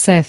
Seth.